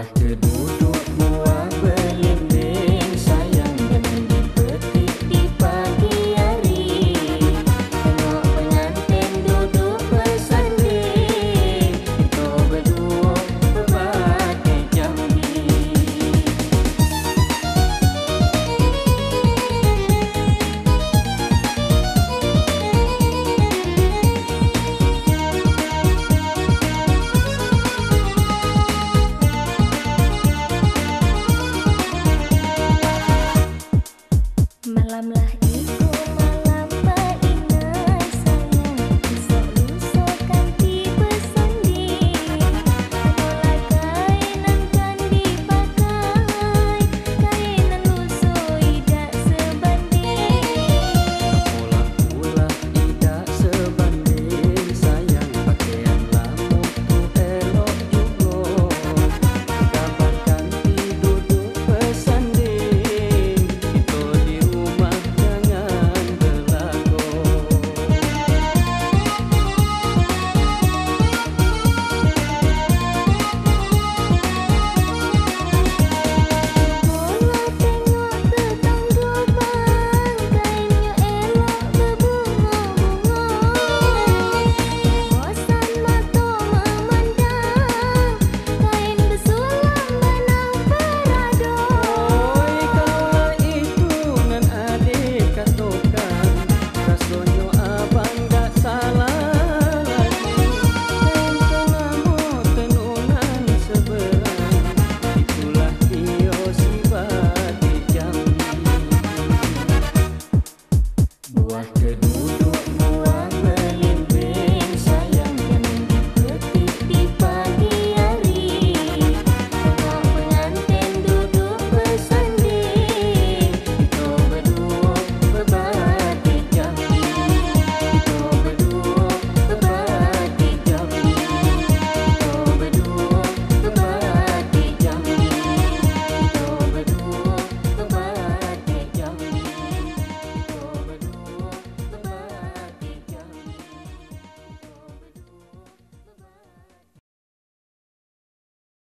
Acho que é.